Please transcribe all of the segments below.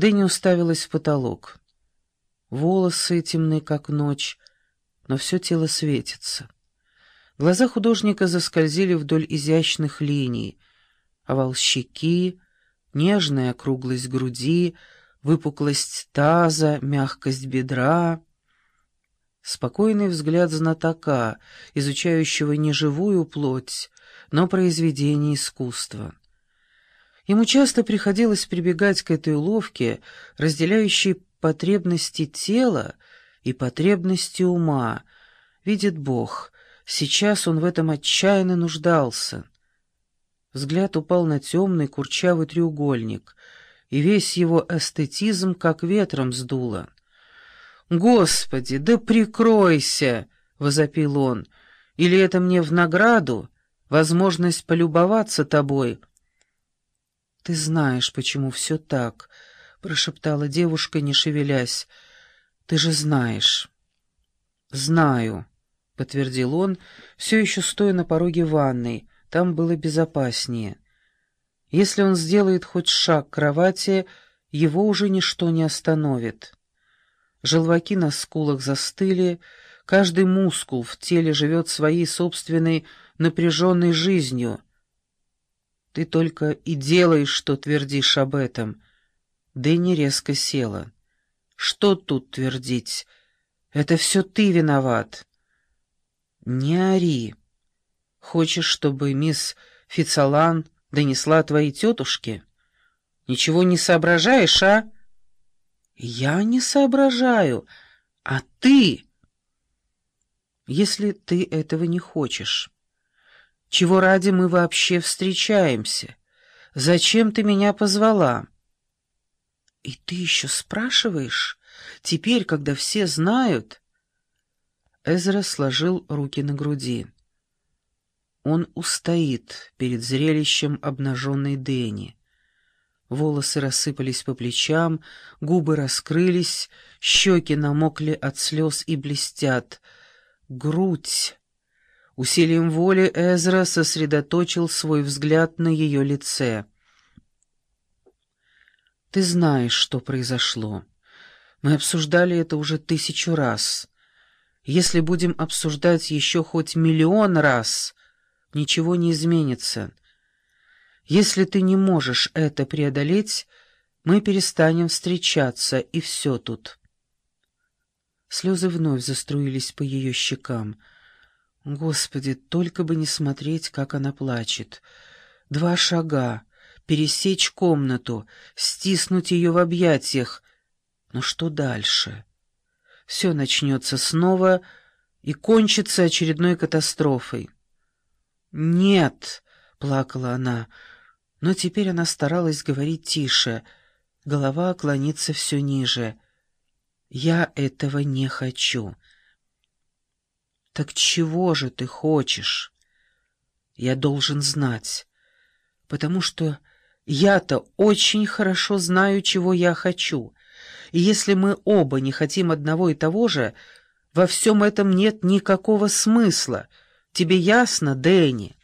Дэнни уставилась в потолок. Волосы темны, как ночь, но все тело светится. Глаза художника заскользили вдоль изящных линий, овал щеки, нежная округлость груди, выпуклость таза, мягкость бедра. Спокойный взгляд знатока, изучающего не живую плоть, но произведение искусства. Ему часто приходилось прибегать к этой уловке, разделяющей потребности тела и потребности ума. Видит Бог, сейчас он в этом отчаянно нуждался. Взгляд упал на темный курчавый треугольник, и весь его эстетизм как ветром сдуло. «Господи, да прикройся!» — возопил он. «Или это мне в награду? Возможность полюбоваться тобой?» «Ты знаешь, почему все так», — прошептала девушка, не шевелясь. «Ты же знаешь». «Знаю», — подтвердил он, все еще стоя на пороге ванной. Там было безопаснее. Если он сделает хоть шаг к кровати, его уже ничто не остановит. Желваки на скулах застыли, каждый мускул в теле живет своей собственной напряженной жизнью — ты только и делаешь, что твердишь об этом. Дэнни резко села. Что тут твердить? Это все ты виноват. Не ори. Хочешь, чтобы мисс Фицалан донесла твоей тетушке? Ничего не соображаешь, а? Я не соображаю, а ты... Если ты этого не хочешь... Чего ради мы вообще встречаемся? Зачем ты меня позвала?» «И ты еще спрашиваешь? Теперь, когда все знают...» Эзра сложил руки на груди. Он устоит перед зрелищем обнаженной Дени. Волосы рассыпались по плечам, губы раскрылись, щеки намокли от слез и блестят. Грудь Усилием воли Эзра сосредоточил свой взгляд на ее лице. «Ты знаешь, что произошло. Мы обсуждали это уже тысячу раз. Если будем обсуждать еще хоть миллион раз, ничего не изменится. Если ты не можешь это преодолеть, мы перестанем встречаться, и все тут». Слезы вновь заструились по ее щекам — Господи, только бы не смотреть, как она плачет. Два шага, пересечь комнату, стиснуть ее в объятиях. Но что дальше? Все начнется снова и кончится очередной катастрофой. «Нет!» — плакала она, но теперь она старалась говорить тише. Голова клонится все ниже. «Я этого не хочу». «Так чего же ты хочешь?» «Я должен знать, потому что я-то очень хорошо знаю, чего я хочу, и если мы оба не хотим одного и того же, во всем этом нет никакого смысла. Тебе ясно, Дэнни?»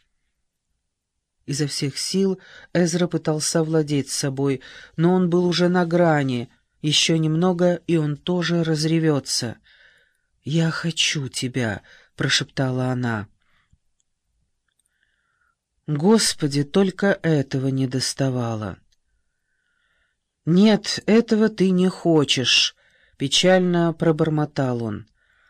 Изо всех сил Эзра пытался овладеть собой, но он был уже на грани. Еще немного, и он тоже разревется. «Я хочу тебя», — прошептала она. Господи, только этого не доставало. «Нет, этого ты не хочешь», — печально пробормотал он.